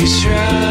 You try.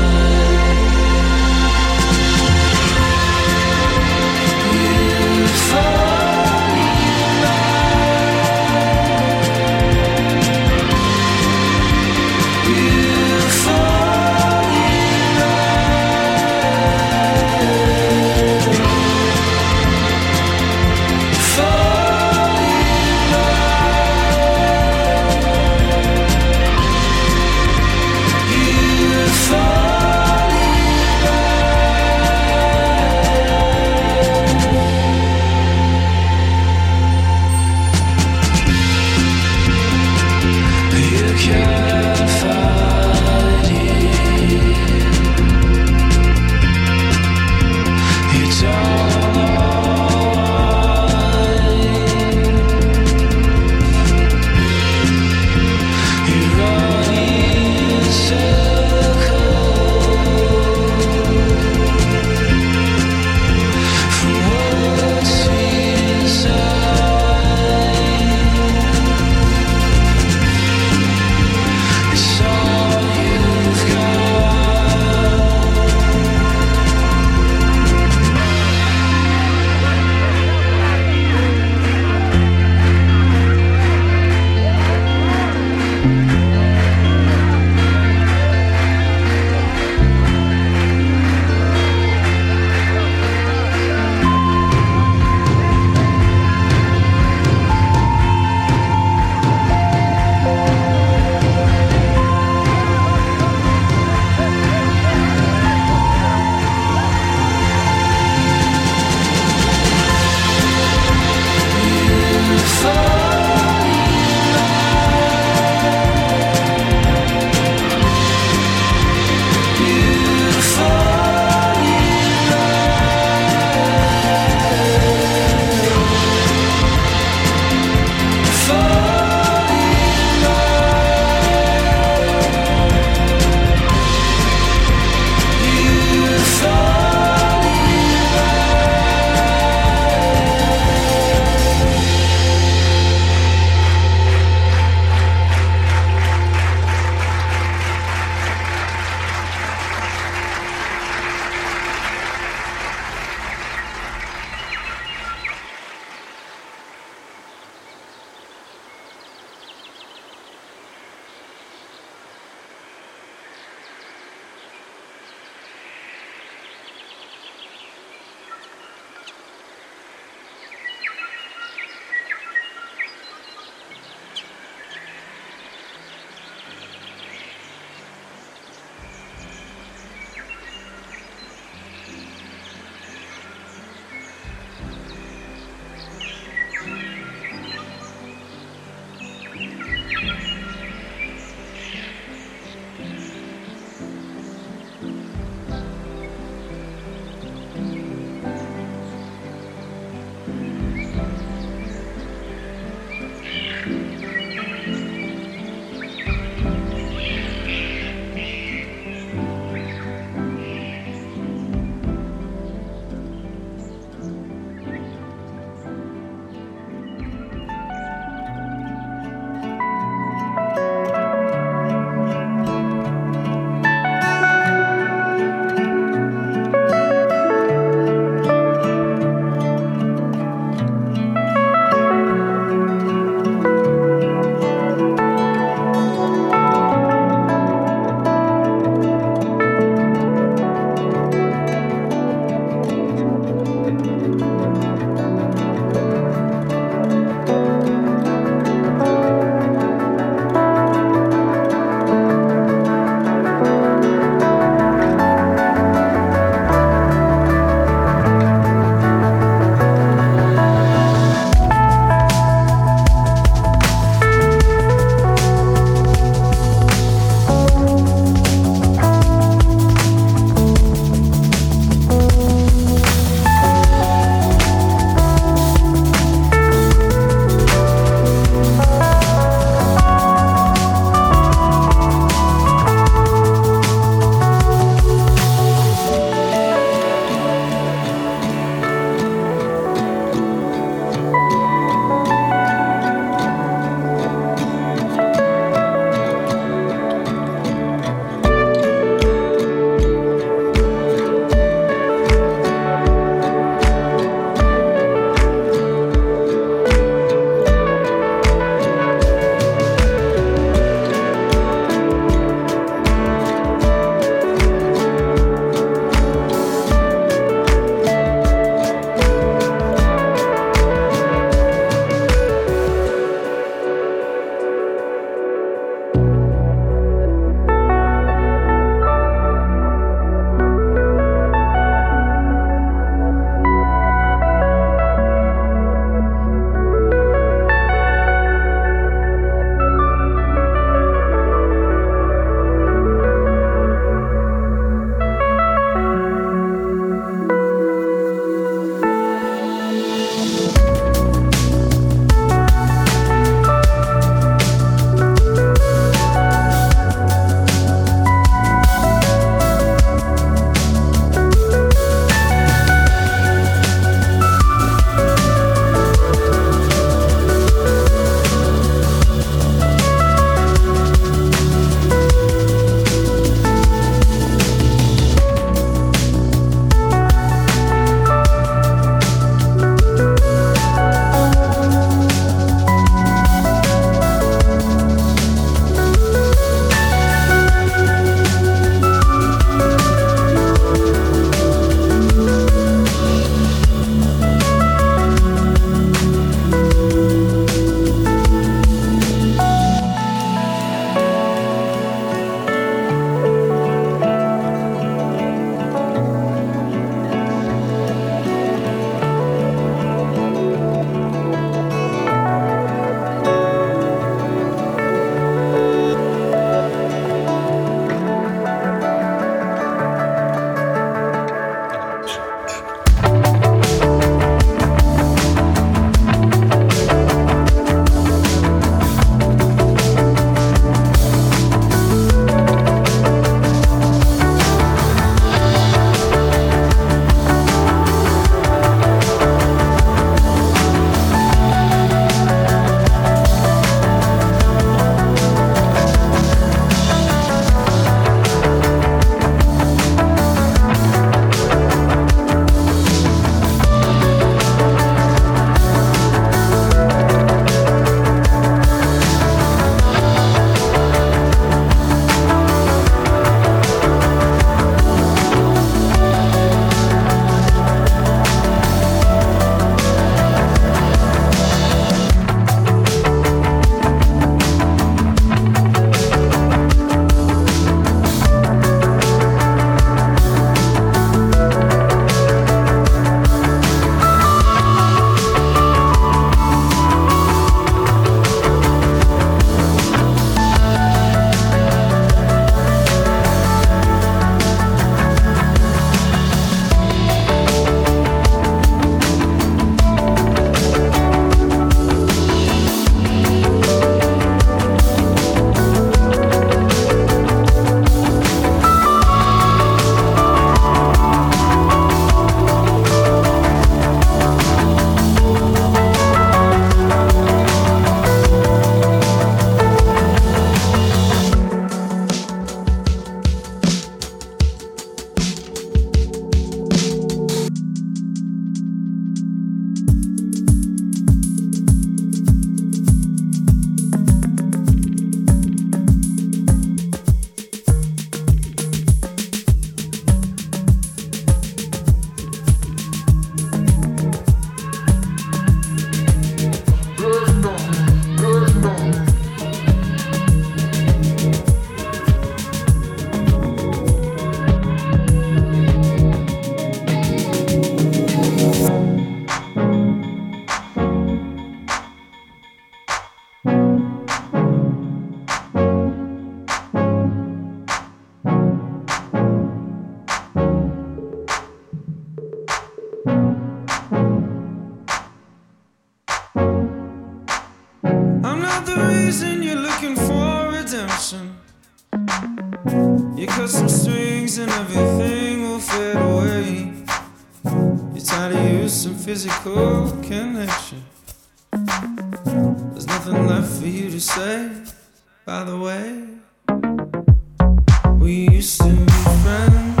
We used to be friends.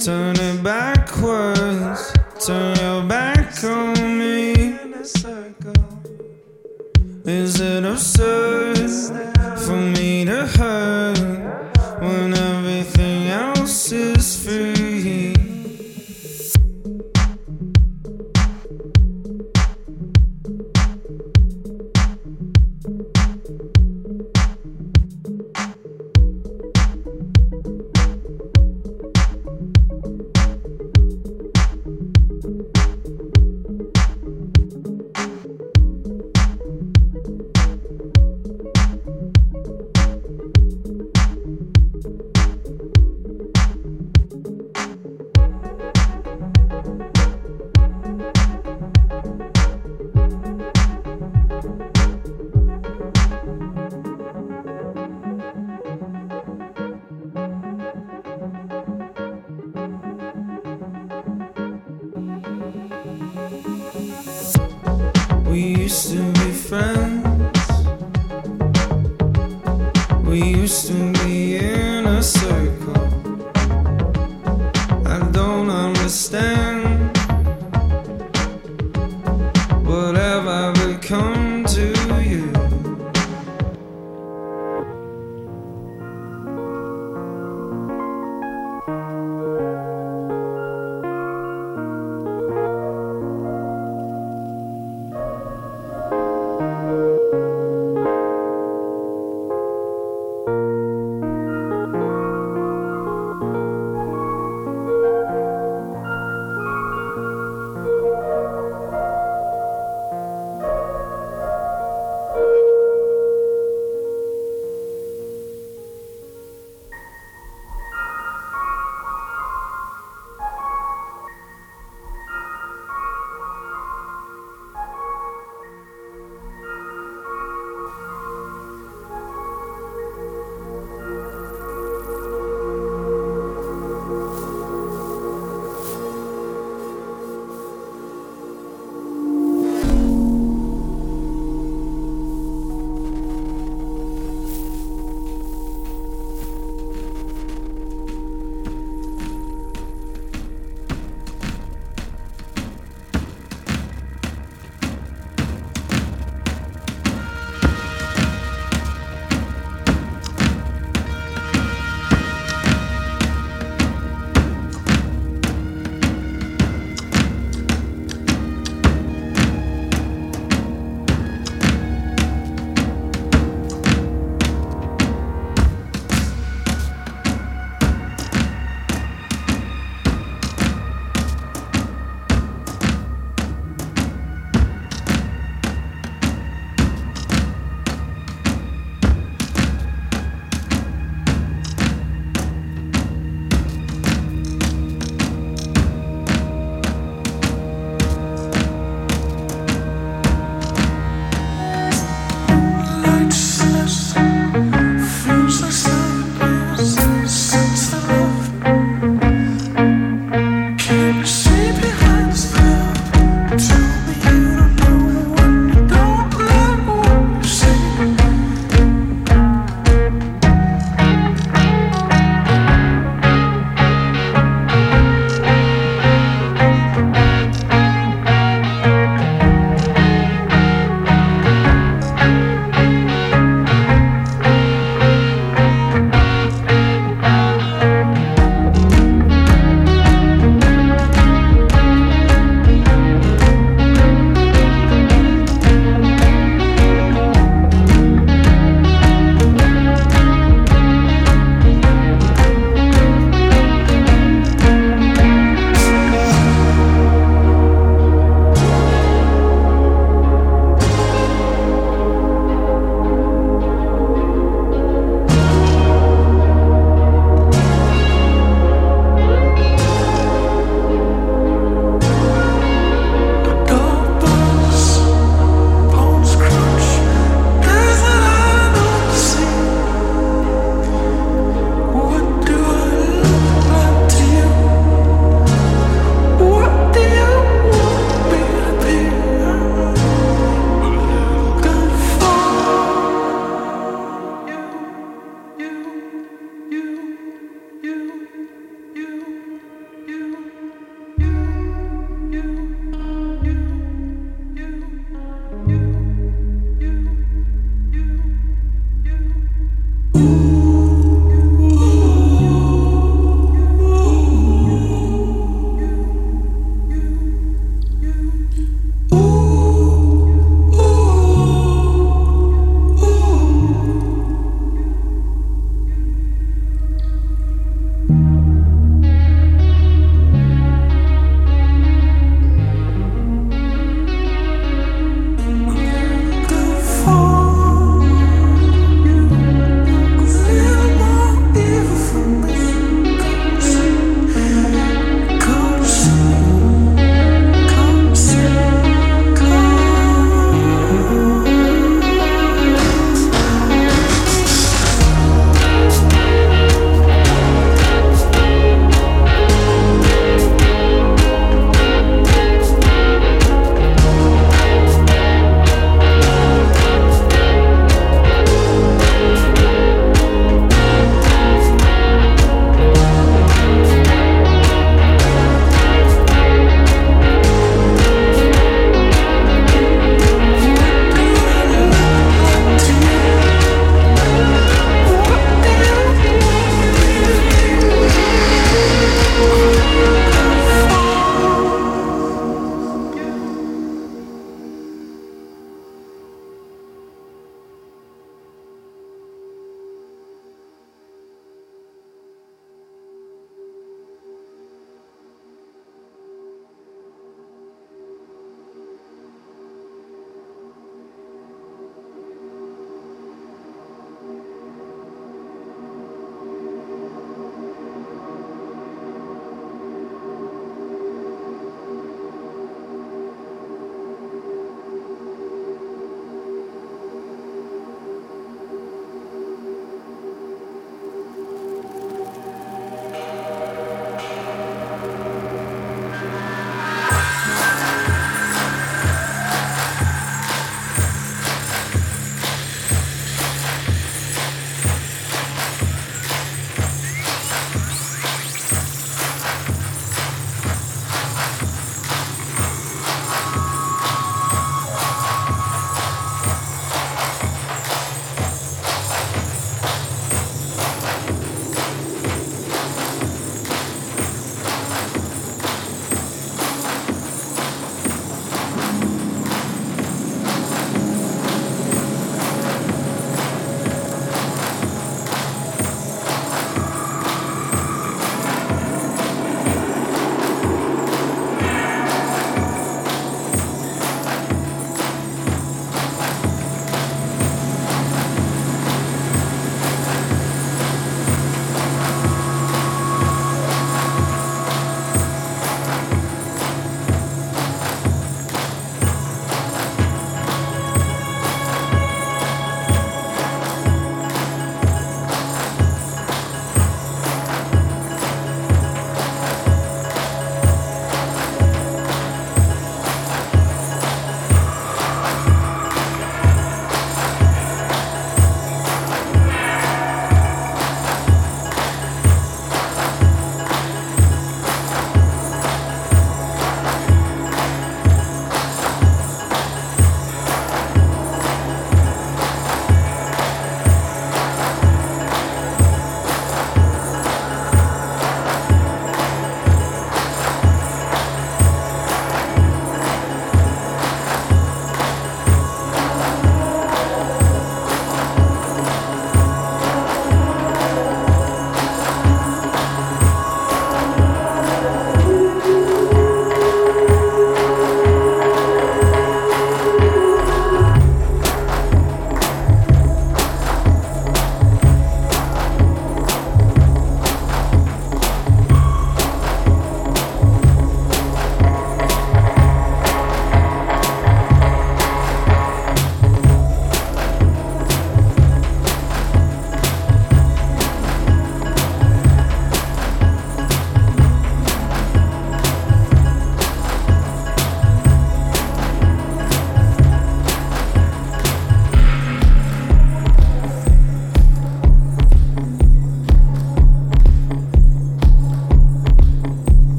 Turn it backwards, turn your back on me. Is it absurd?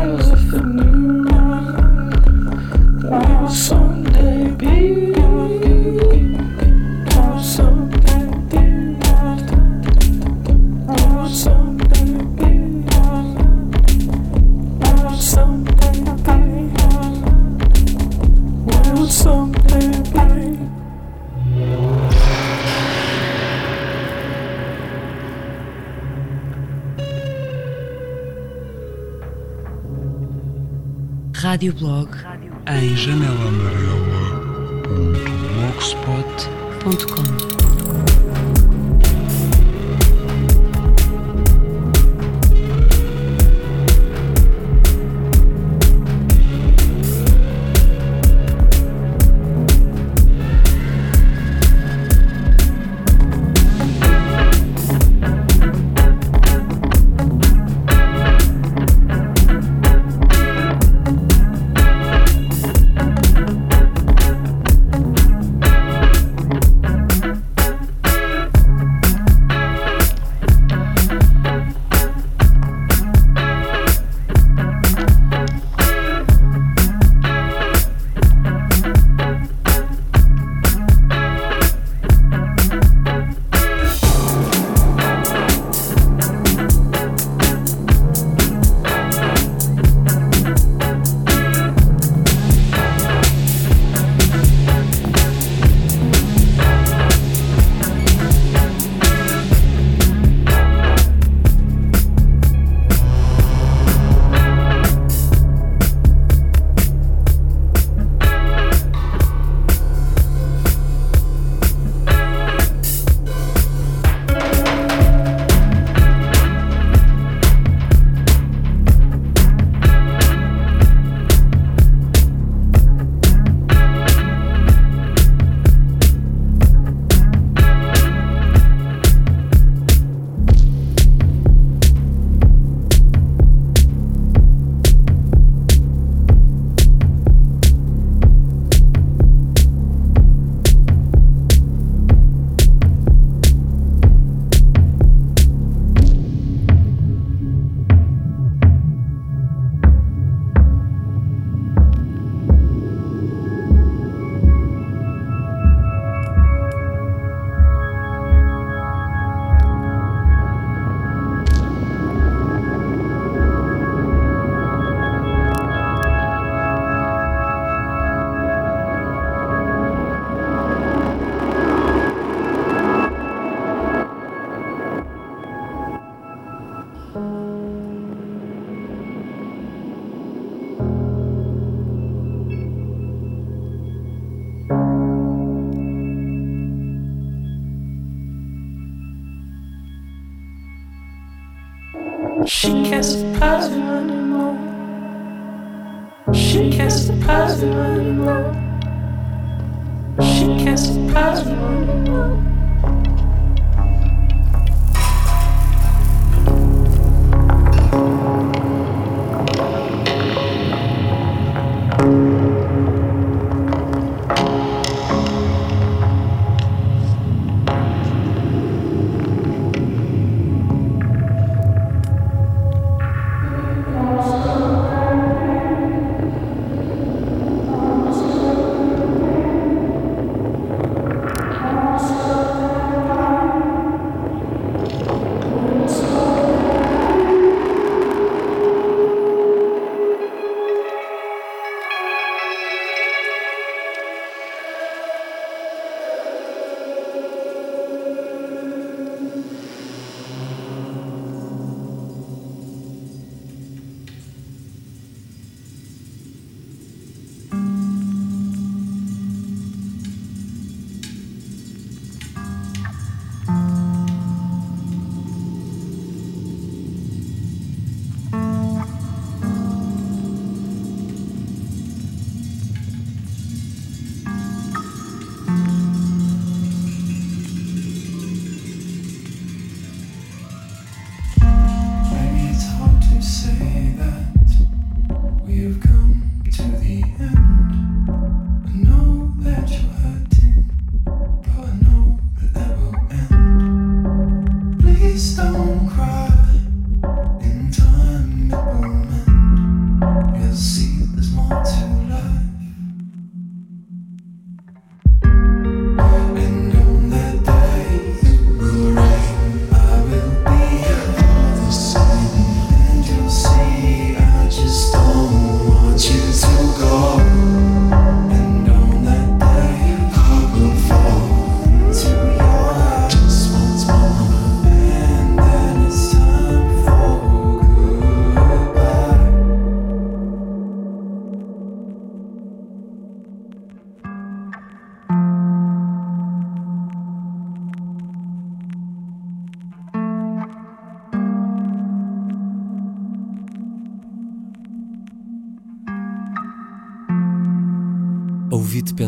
as if they knew. Radioblog em janelaamarela.blogspot.com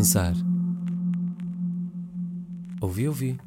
pensar. Ouvi, ouvi.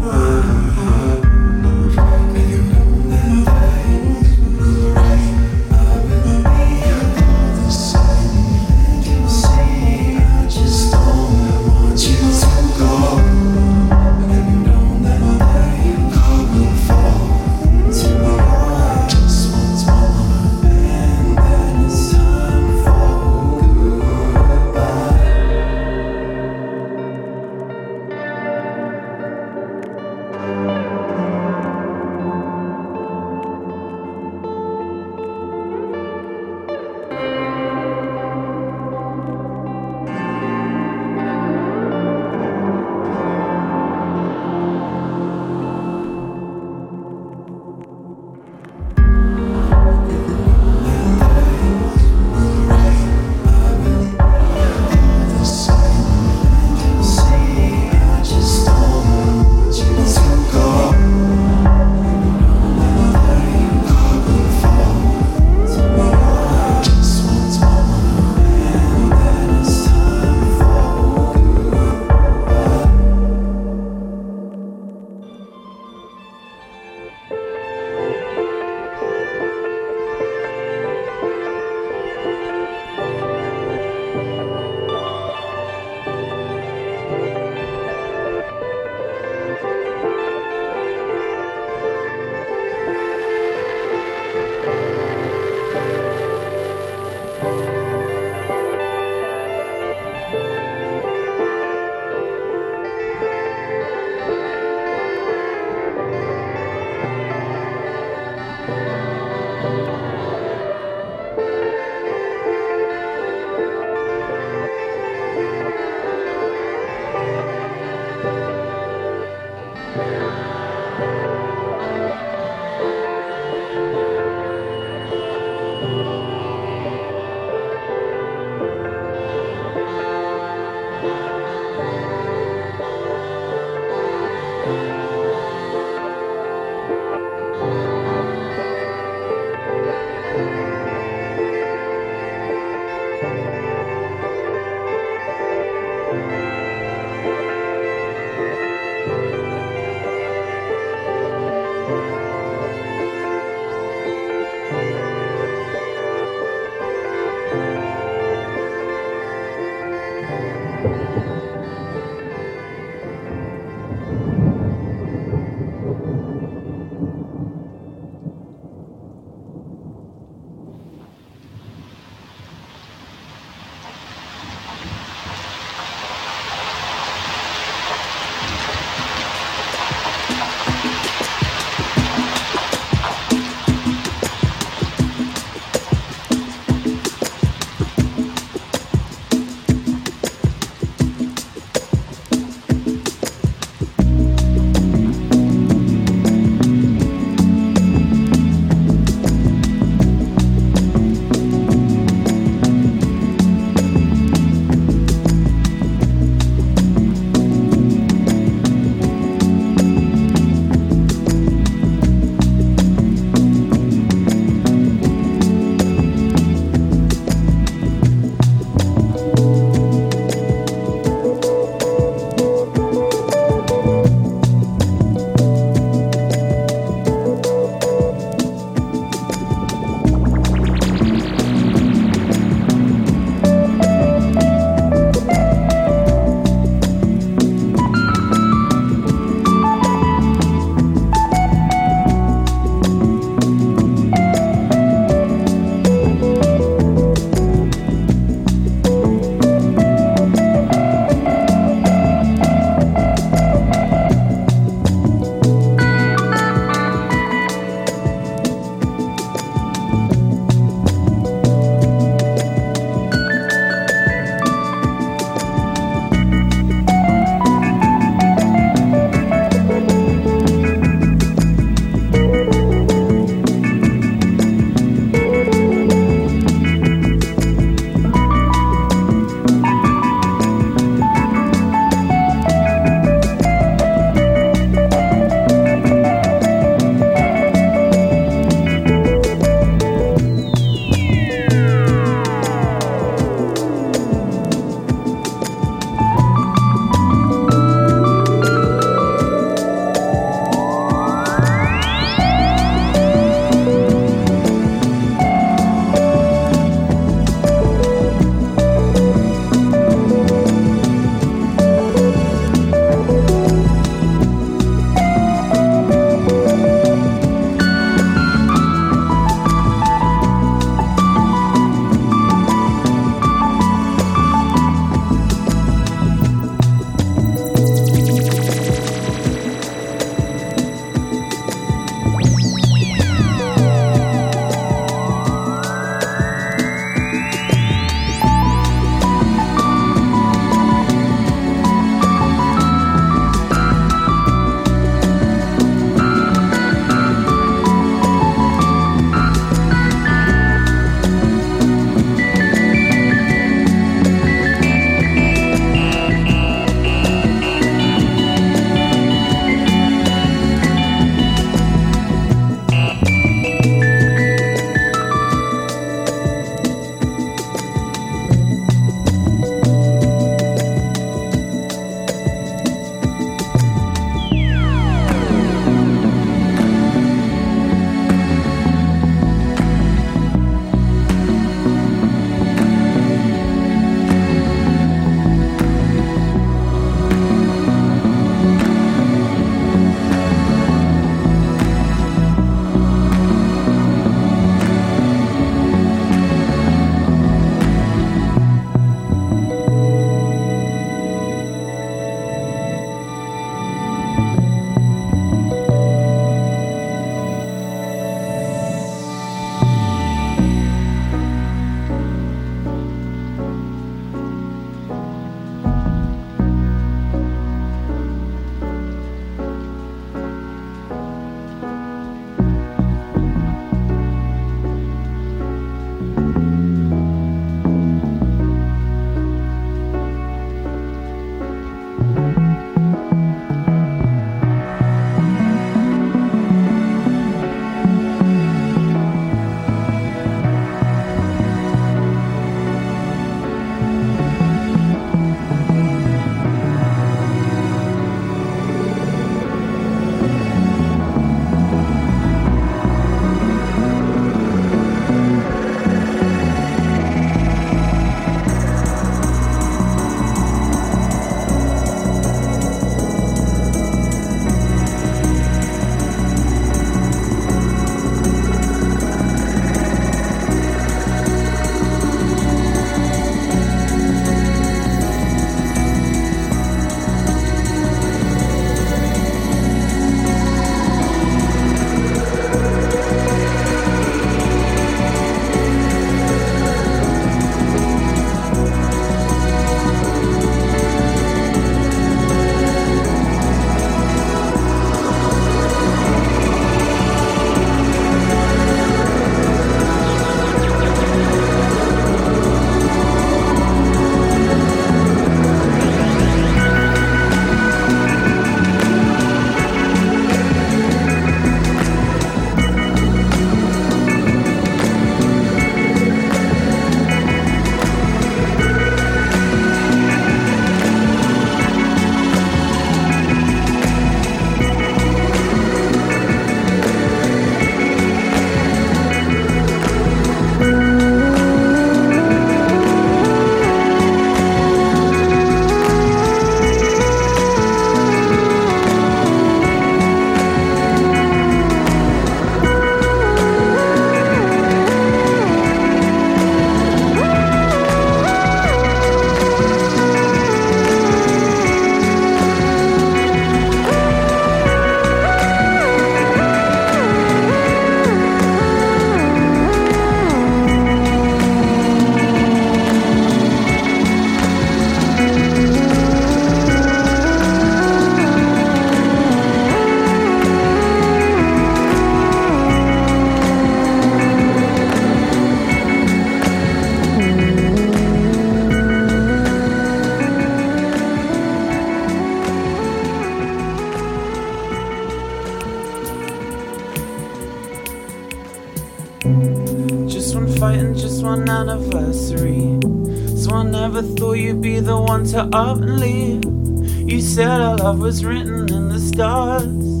Was written in the stars,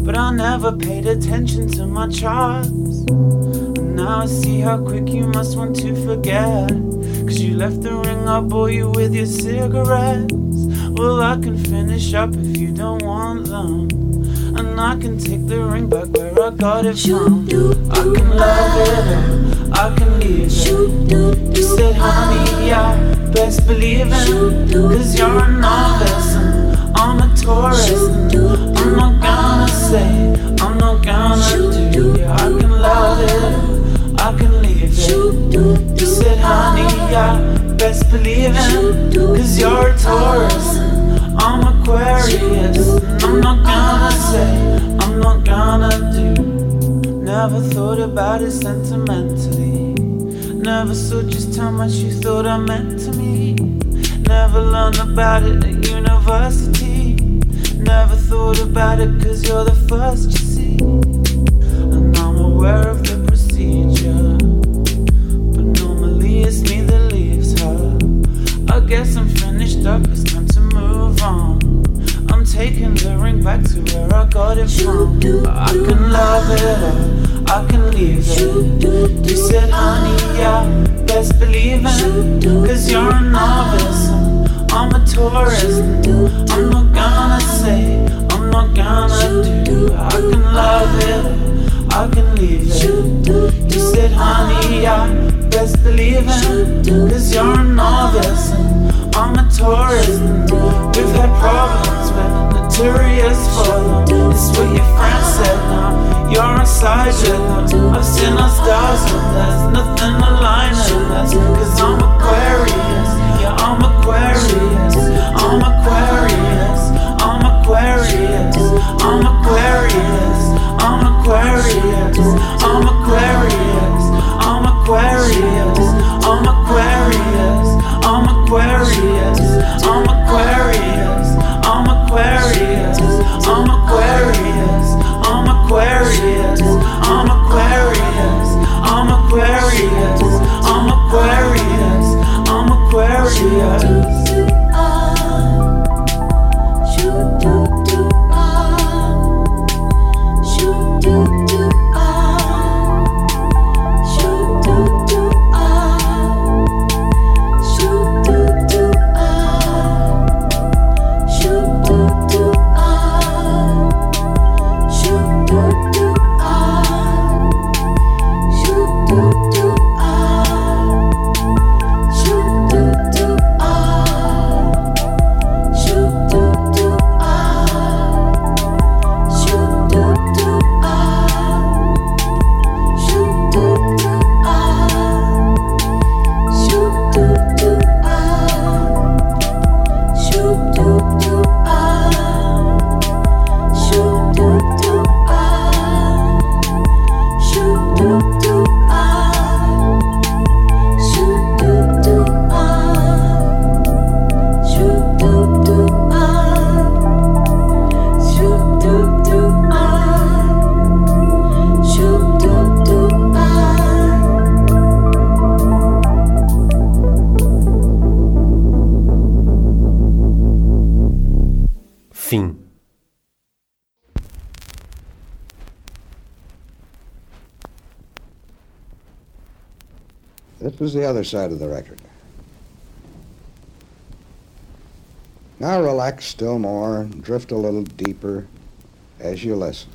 but I never paid attention to my charts. And now I see how quick you must want to forget. Cause you left the ring I bought you with your cigarettes. Well, I can finish up if you don't want them. And I can take the ring back where I got it from. I can love it, I can leave it. You said, honey, yeah, best believe it. Cause you're a novice And I'm not gonna say, I'm not gonna do. Yeah, I can love it, I can leave it. You said, honey, yeah, best believe it. Cause you're a Taurus. I'm Aquarius. I'm not gonna say, I'm not gonna do. Never thought about it sentimentally. Never saw just how much you thought I meant to me. Never learned about it at university. Never thought about it cause you're the first you see. And I'm aware of the procedure. But normally it's me that leaves her. I guess I'm finished up, it's time to move on. I'm taking the ring back to where I got it from. I can love it, I can leave it. You said, honey, yeah, best believe it. Cause you're a novice, I'm a tourist. I'm not gonna say, I'm not gonna do. I can love it, I can leave it. You said, honey, I best believe it. Cause you're a novice, and I'm a tourist. And We've had problems, but notorious for them. It's what your friends said now. You're inside with them. I've seen our stars, but there's nothing aligning us. Cause I'm Aquarius. Yeah, I'm Aquarius. I'm Aquarius. I'm Aquarius. I'm Aquarius. I'm Aquarius. I'm Aquarius. I'm Aquarius. I'm Aquarius. I'm Aquarius. I'm Aquarius. I'm Aquarius. I'm Aquarius. I'm Aquarius. I'm Aquarius. I'm Aquarius. I'm Aquarius. I'm Aquarius. Other side of the record. Now relax still more, drift a little deeper as you listen.